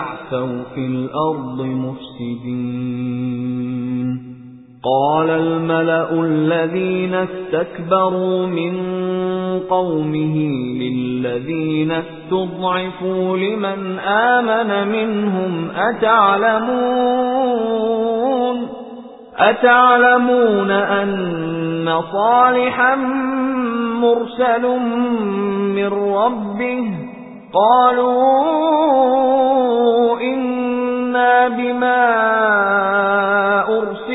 تَعْثَوْا فِي الْأَرْضِ مُفْسِدِينَ قَالَ الْمَلَأُ الَّذِينَ اسْتَكْبَرُوا مِنْ قَوْمِهِ لِلَّذِينَ اسْتُضْعِفُوا لِمَنْ آمَنَ مِنْهُمْ أَتَعْلَمُونَ أَتَعْلَمُونَ أَنَّ صَالِحًا مُرْسَلٌ مِنْ رَبِّهِ قَالُوا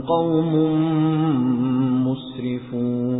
قوم مسرفون